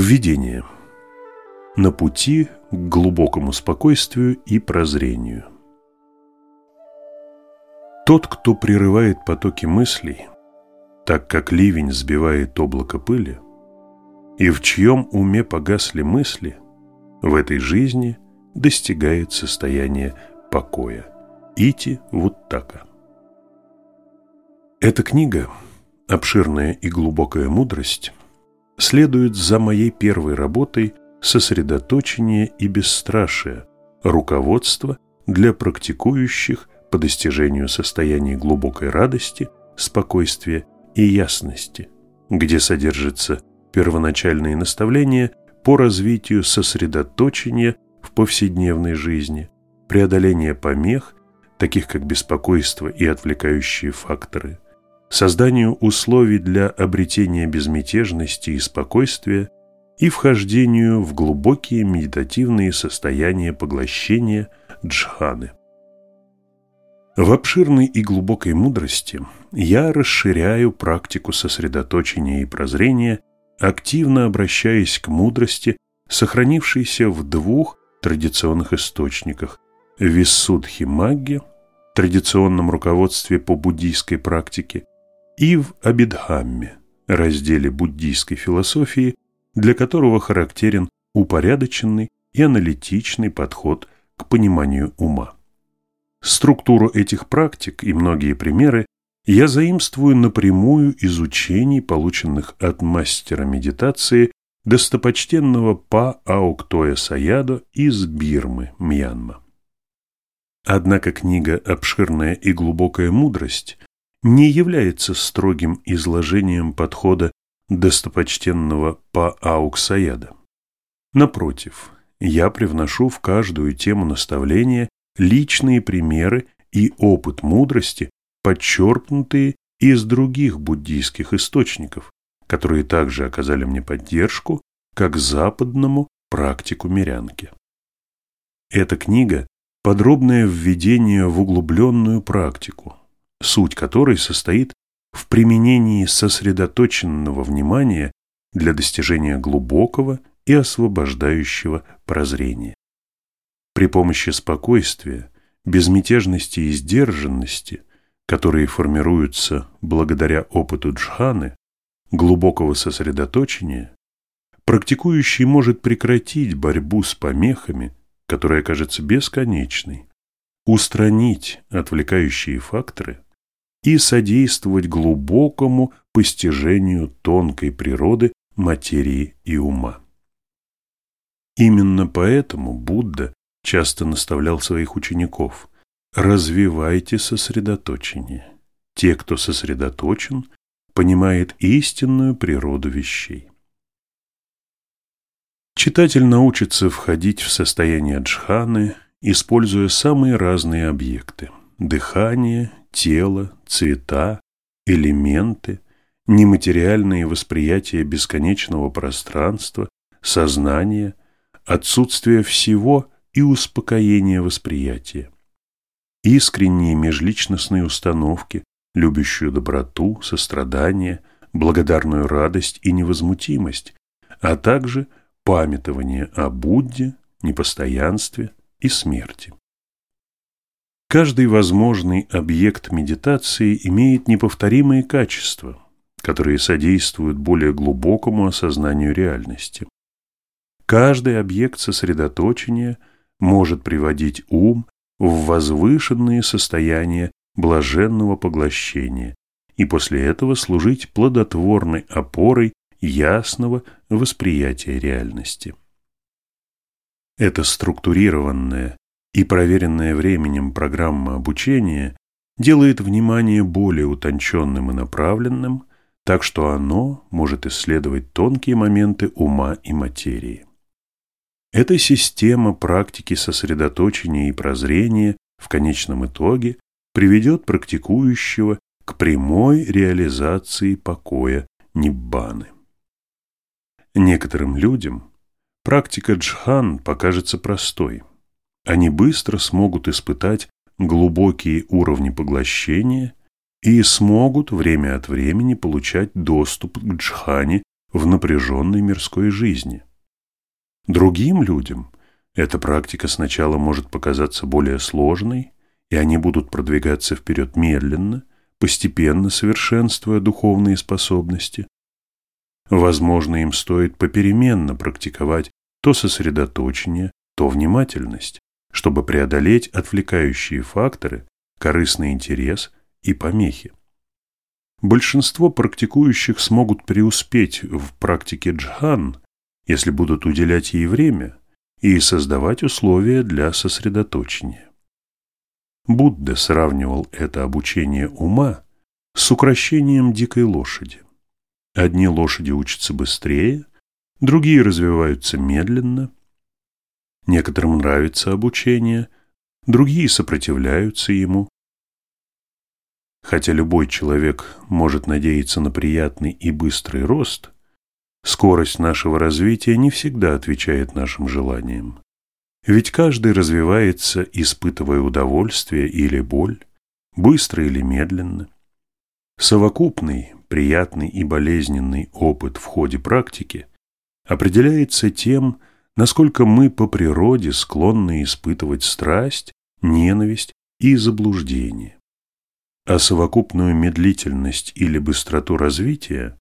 Введение. На пути к глубокому спокойствию и прозрению. Тот, кто прерывает потоки мыслей, так как ливень сбивает облако пыли, и в чьем уме погасли мысли, в этой жизни достигает состояния покоя. Ити Вуттака. Эта книга, обширная и глубокая мудрость, следует за моей первой работой «Сосредоточение и бесстрашие. Руководство для практикующих по достижению состояния глубокой радости, спокойствия и ясности», где содержатся первоначальные наставления по развитию сосредоточения в повседневной жизни, преодоление помех, таких как беспокойство и отвлекающие факторы – созданию условий для обретения безмятежности и спокойствия и вхождению в глубокие медитативные состояния поглощения джханы. В обширной и глубокой мудрости я расширяю практику сосредоточения и прозрения, активно обращаясь к мудрости, сохранившейся в двух традиционных источниках – Виссудхи Магги, традиционном руководстве по буддийской практике, и в Абидхамме, разделе буддийской философии, для которого характерен упорядоченный и аналитичный подход к пониманию ума. Структуру этих практик и многие примеры я заимствую напрямую из учений, полученных от мастера медитации достопочтенного Па Ауктоя Саядо из Бирмы, Мьянма. Однако книга «Обширная и глубокая мудрость» не является строгим изложением подхода достопочтенного Па Ауксаяда. Напротив, я привношу в каждую тему наставления личные примеры и опыт мудрости, подчеркнутые из других буддийских источников, которые также оказали мне поддержку, как западному практику мирянки. Эта книга – подробное введение в углубленную практику, суть которой состоит в применении сосредоточенного внимания для достижения глубокого и освобождающего прозрения. При помощи спокойствия, безмятежности и сдержанности, которые формируются благодаря опыту джханы, глубокого сосредоточения, практикующий может прекратить борьбу с помехами, которая кажется бесконечной, устранить отвлекающие факторы – и содействовать глубокому постижению тонкой природы материи и ума. Именно поэтому Будда часто наставлял своих учеников «развивайте сосредоточение». Те, кто сосредоточен, понимает истинную природу вещей. Читатель научится входить в состояние джханы, используя самые разные объекты – дыхание, тело, цвета, элементы, нематериальные восприятия бесконечного пространства, сознания, отсутствие всего и успокоение восприятия. Искренние межличностные установки, любящую доброту, сострадание, благодарную радость и невозмутимость, а также памятование о Будде, непостоянстве и смерти. Каждый возможный объект медитации имеет неповторимые качества, которые содействуют более глубокому осознанию реальности. Каждый объект сосредоточения может приводить ум в возвышенные состояния блаженного поглощения и после этого служить плодотворной опорой ясного восприятия реальности. Это структурированное, и проверенная временем программа обучения делает внимание более утонченным и направленным, так что оно может исследовать тонкие моменты ума и материи. Эта система практики сосредоточения и прозрения в конечном итоге приведет практикующего к прямой реализации покоя Ниббаны. Некоторым людям практика джхан покажется простой – они быстро смогут испытать глубокие уровни поглощения и смогут время от времени получать доступ к джхане в напряженной мирской жизни. Другим людям эта практика сначала может показаться более сложной, и они будут продвигаться вперед медленно, постепенно совершенствуя духовные способности. Возможно, им стоит попеременно практиковать то сосредоточение, то внимательность, чтобы преодолеть отвлекающие факторы, корыстный интерес и помехи. Большинство практикующих смогут преуспеть в практике джхан, если будут уделять ей время и создавать условия для сосредоточения. Будда сравнивал это обучение ума с укращением дикой лошади. Одни лошади учатся быстрее, другие развиваются медленно. Некоторым нравится обучение, другие сопротивляются ему. Хотя любой человек может надеяться на приятный и быстрый рост, скорость нашего развития не всегда отвечает нашим желаниям. Ведь каждый развивается, испытывая удовольствие или боль, быстро или медленно. Совокупный, приятный и болезненный опыт в ходе практики определяется тем, насколько мы по природе склонны испытывать страсть, ненависть и заблуждение. А совокупную медлительность или быстроту развития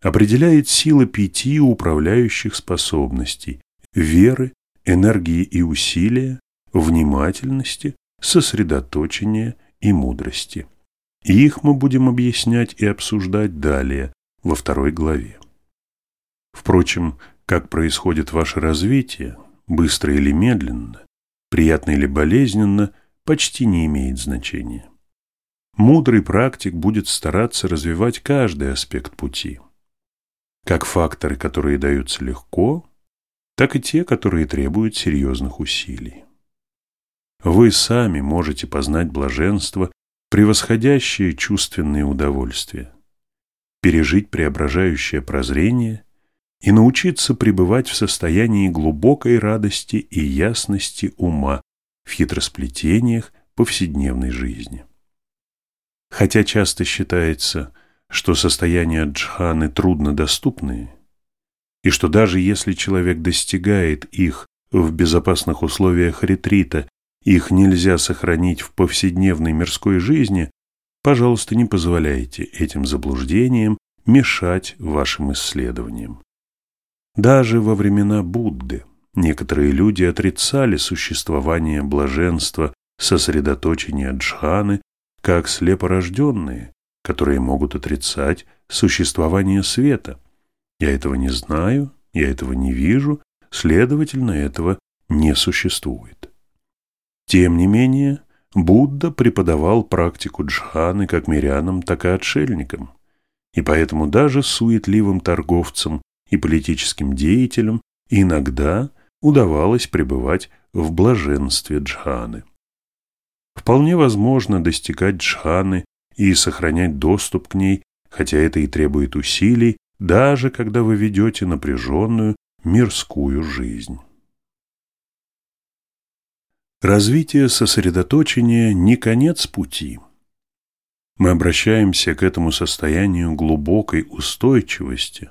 определяет сила пяти управляющих способностей – веры, энергии и усилия, внимательности, сосредоточения и мудрости. И их мы будем объяснять и обсуждать далее, во второй главе. Впрочем, как происходит ваше развитие, быстро или медленно, приятно или болезненно, почти не имеет значения. Мудрый практик будет стараться развивать каждый аспект пути. Как факторы, которые даются легко, так и те, которые требуют серьезных усилий. Вы сами можете познать блаженство, превосходящее чувственные удовольствия, пережить преображающее прозрение и научиться пребывать в состоянии глубокой радости и ясности ума в хитросплетениях повседневной жизни. Хотя часто считается, что состояния джханы труднодоступные, и что даже если человек достигает их в безопасных условиях ретрита, их нельзя сохранить в повседневной мирской жизни, пожалуйста, не позволяйте этим заблуждениям мешать вашим исследованиям. Даже во времена Будды. Некоторые люди отрицали существование блаженства, сосредоточения джханы, как слепорожденные, которые могут отрицать существование света – я этого не знаю, я этого не вижу, следовательно, этого не существует. Тем не менее, Будда преподавал практику джханы как мирянам, так и отшельникам, и поэтому даже суетливым торговцам и политическим деятелям иногда удавалось пребывать в блаженстве джханы. Вполне возможно достигать джханы и сохранять доступ к ней, хотя это и требует усилий, даже когда вы ведете напряженную мирскую жизнь. Развитие сосредоточения не конец пути. Мы обращаемся к этому состоянию глубокой устойчивости,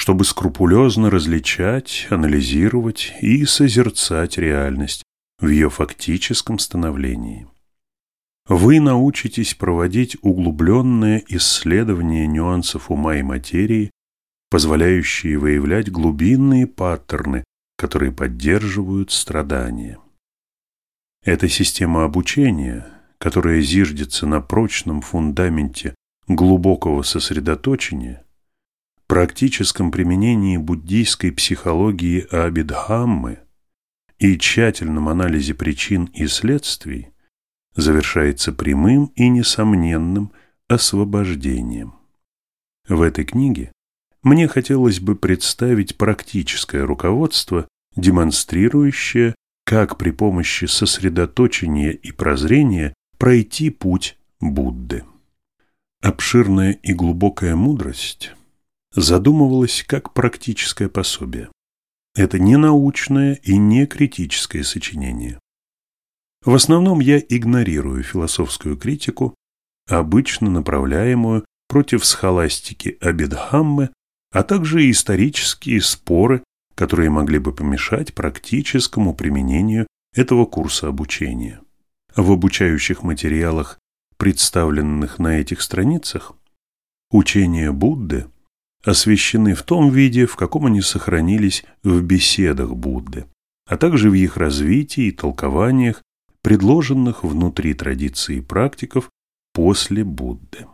чтобы скрупулезно различать, анализировать и созерцать реальность в ее фактическом становлении вы научитесь проводить углубленное исследование нюансов ума и материи, позволяющие выявлять глубинные паттерны, которые поддерживают страдания. Эта система обучения, которая зиждется на прочном фундаменте глубокого сосредоточения, практическом применении буддийской психологии Абидхаммы и тщательном анализе причин и следствий, завершается прямым и несомненным освобождением. В этой книге мне хотелось бы представить практическое руководство, демонстрирующее, как при помощи сосредоточения и прозрения пройти путь Будды. Обширная и глубокая мудрость задумывалась как практическое пособие. Это не научное и не критическое сочинение. В основном я игнорирую философскую критику, обычно направляемую против схоластики Абидхаммы, а также исторические споры, которые могли бы помешать практическому применению этого курса обучения. В обучающих материалах, представленных на этих страницах, учения Будды освещены в том виде, в каком они сохранились в беседах Будды, а также в их развитии и толкованиях, предложенных внутри традиции практиков после Будды.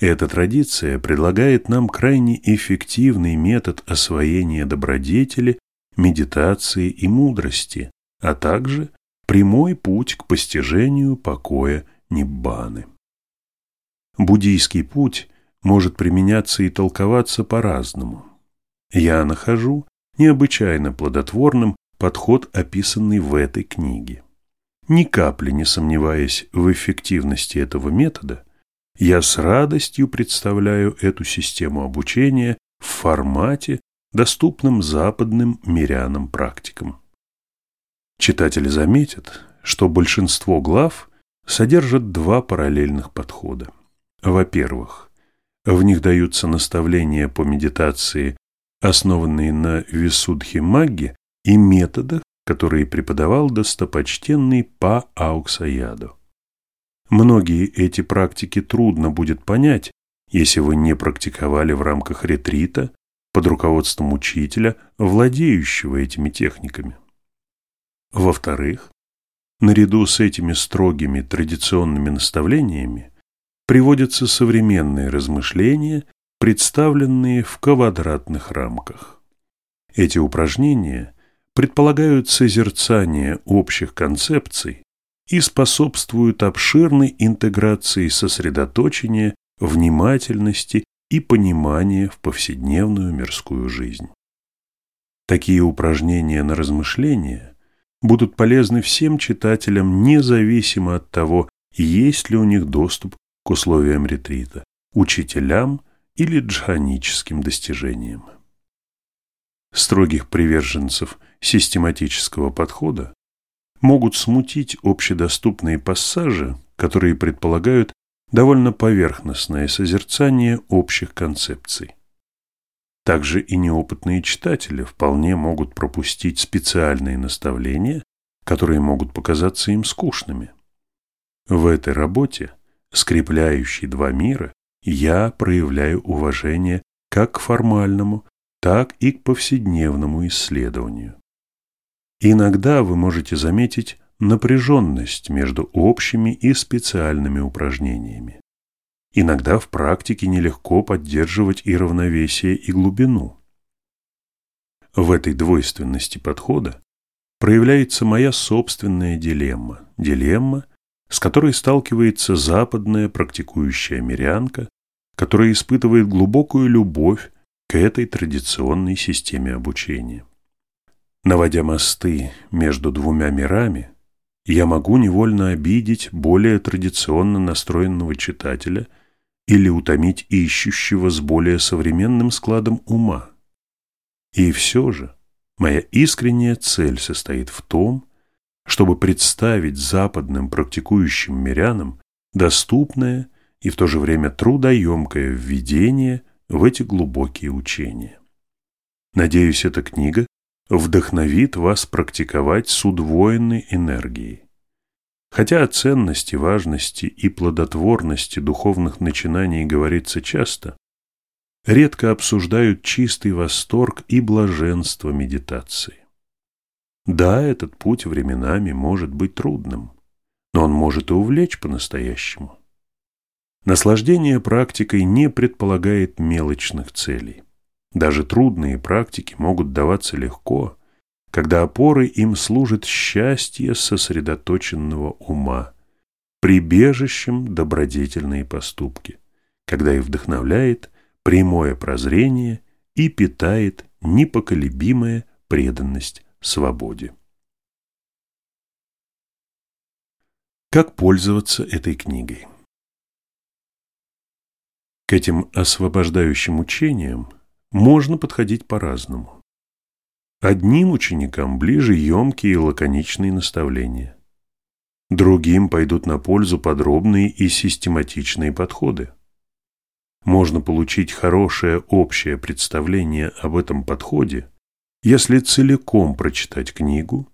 Эта традиция предлагает нам крайне эффективный метод освоения добродетели, медитации и мудрости, а также прямой путь к постижению покоя Ниббаны. Буддийский путь может применяться и толковаться по-разному. Я нахожу необычайно плодотворным подход, описанный в этой книге. Ни капли не сомневаясь в эффективности этого метода, я с радостью представляю эту систему обучения в формате, доступном западным мирянам-практикам. Читатели заметят, что большинство глав содержат два параллельных подхода. Во-первых, в них даются наставления по медитации, основанные на Висудхи Магги и методах, которые преподавал достопочтенный Па Ауксаяду. Многие эти практики трудно будет понять, если вы не практиковали в рамках ретрита под руководством учителя, владеющего этими техниками. Во-вторых, наряду с этими строгими традиционными наставлениями приводятся современные размышления, представленные в квадратных рамках. Эти упражнения предполагают созерцание общих концепций и способствуют обширной интеграции сосредоточения, внимательности и понимания в повседневную мирскую жизнь. Такие упражнения на размышления будут полезны всем читателям независимо от того, есть ли у них доступ к условиям ретрита, учителям или джханическим достижениям. Строгих приверженцев систематического подхода могут смутить общедоступные пассажи, которые предполагают довольно поверхностное созерцание общих концепций. Также и неопытные читатели вполне могут пропустить специальные наставления, которые могут показаться им скучными. В этой работе, скрепляющей два мира, я проявляю уважение как к формальному, так и к повседневному исследованию. Иногда вы можете заметить напряженность между общими и специальными упражнениями. Иногда в практике нелегко поддерживать и равновесие, и глубину. В этой двойственности подхода проявляется моя собственная дилемма, дилемма, с которой сталкивается западная практикующая мирянка, которая испытывает глубокую любовь к этой традиционной системе обучения. Наводя мосты между двумя мирами, я могу невольно обидеть более традиционно настроенного читателя или утомить ищущего с более современным складом ума. И все же моя искренняя цель состоит в том, чтобы представить западным практикующим мирянам доступное и в то же время трудоемкое введение в эти глубокие учения. Надеюсь, эта книга вдохновит вас практиковать с удвоенной энергией. Хотя о ценности, важности и плодотворности духовных начинаний говорится часто, редко обсуждают чистый восторг и блаженство медитации. Да, этот путь временами может быть трудным, но он может и увлечь по-настоящему. Наслаждение практикой не предполагает мелочных целей. Даже трудные практики могут даваться легко, когда опорой им служит счастье сосредоточенного ума, прибежищем добродетельные поступки, когда их вдохновляет прямое прозрение и питает непоколебимая преданность свободе. Как пользоваться этой книгой? К этим освобождающим учениям можно подходить по-разному. Одним ученикам ближе емкие и лаконичные наставления. Другим пойдут на пользу подробные и систематичные подходы. можно получить хорошее общее представление об этом подходе, если целиком прочитать книгу,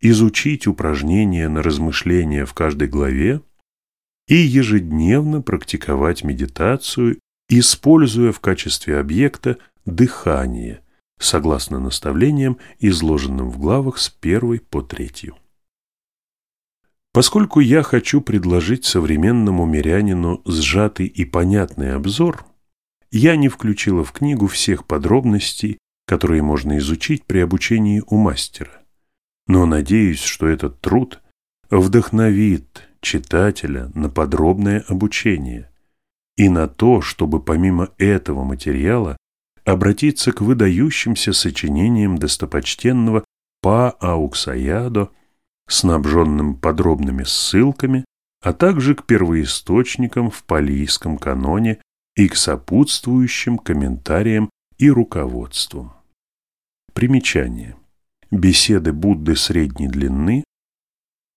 изучить упражнения на размышления в каждой главе и ежедневно практиковать медитацию, используя в качестве объекта дыхание, согласно наставлениям, изложенным в главах с первой по третью. Поскольку я хочу предложить современному мирянину сжатый и понятный обзор, я не включила в книгу всех подробностей, которые можно изучить при обучении у мастера. Но надеюсь, что этот труд вдохновит читателя на подробное обучение и на то, чтобы помимо этого материала обратиться к выдающимся сочинениям достопочтенного Па Ауксаядо снабженным подробными ссылками, а также к первоисточникам в палийском каноне и к сопутствующим комментариям и руководствам. Примечание. Беседы Будды средней длины,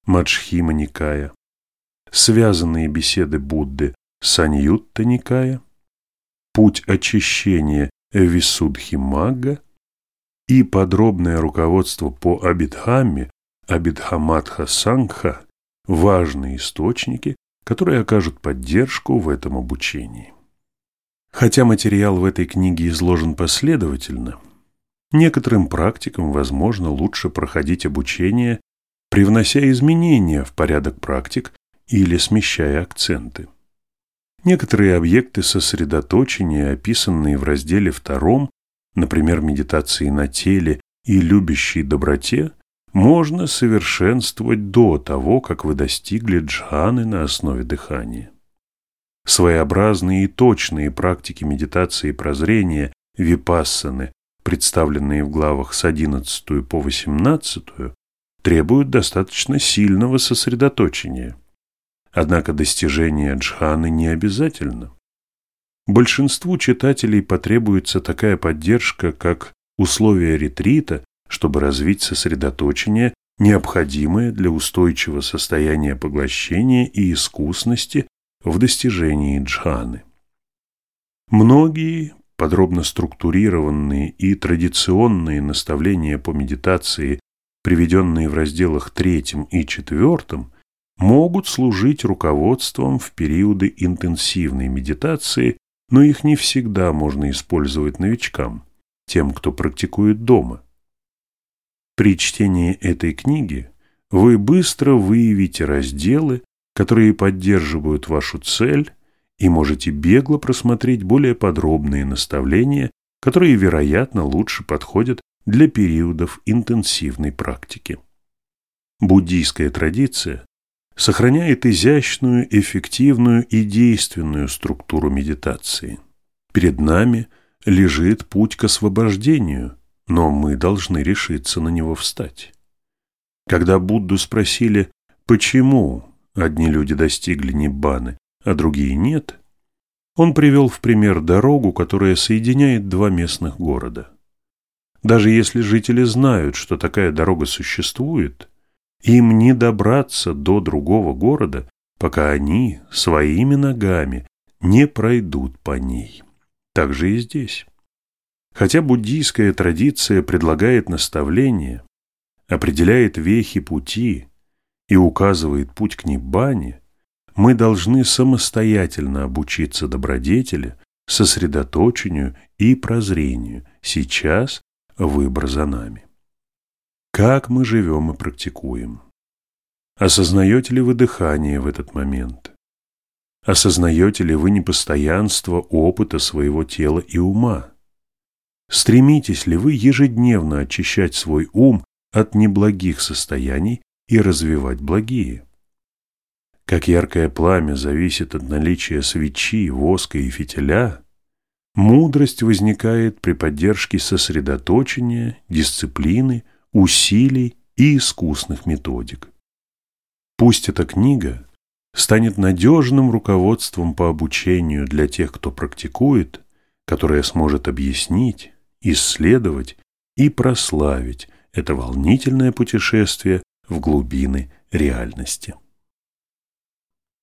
Маджхима Никая, связанные беседы Будды Саньютта Никая, путь очищения Висудхи Магга и подробное руководство по Абидхамме Абидхаматха Сангха – важные источники, которые окажут поддержку в этом обучении. Хотя материал в этой книге изложен последовательно, некоторым практикам, возможно, лучше проходить обучение, привнося изменения в порядок практик или смещая акценты. Некоторые объекты сосредоточения, описанные в разделе втором, например, медитации на теле и любящей доброте, можно совершенствовать до того, как вы достигли джханы на основе дыхания. Своеобразные и точные практики медитации прозрения випассаны, представленные в главах с 11 по 18, требуют достаточно сильного сосредоточения. Однако достижение джханы не обязательно. Большинству читателей потребуется такая поддержка, как условия ретрита чтобы развить сосредоточение, необходимое для устойчивого состояния поглощения и искусности в достижении джханы. Многие подробно структурированные и традиционные наставления по медитации, приведенные в разделах третьем и четвертом, могут служить руководством в периоды интенсивной медитации, но их не всегда можно использовать новичкам, тем, кто практикует дома. При чтении этой книги вы быстро выявите разделы, которые поддерживают вашу цель, и можете бегло просмотреть более подробные наставления, которые, вероятно, лучше подходят для периодов интенсивной практики. Буддийская традиция сохраняет изящную, эффективную и действенную структуру медитации. Перед нами лежит путь к освобождению – но мы должны решиться на него встать. Когда Будду спросили, почему одни люди достигли Ниббаны, а другие нет, он привел в пример дорогу, которая соединяет два местных города. Даже если жители знают, что такая дорога существует, им не добраться до другого города, пока они своими ногами не пройдут по ней. Так же и здесь. Хотя буддийская традиция предлагает наставления, определяет вехи пути и указывает путь к Ниббане, мы должны самостоятельно обучиться добродетели, сосредоточению и прозрению. Сейчас выбор за нами. Как мы живем и практикуем? Осознаете ли вы дыхание в этот момент? Осознаете ли вы непостоянство опыта своего тела и ума? Стремитесь ли вы ежедневно очищать свой ум от неблагих состояний и развивать благие? Как яркое пламя зависит от наличия свечи, воска и фитиля, мудрость возникает при поддержке сосредоточения, дисциплины, усилий и искусных методик. Пусть эта книга станет надежным руководством по обучению для тех, кто практикует, которая сможет объяснить, исследовать и прославить это волнительное путешествие в глубины реальности.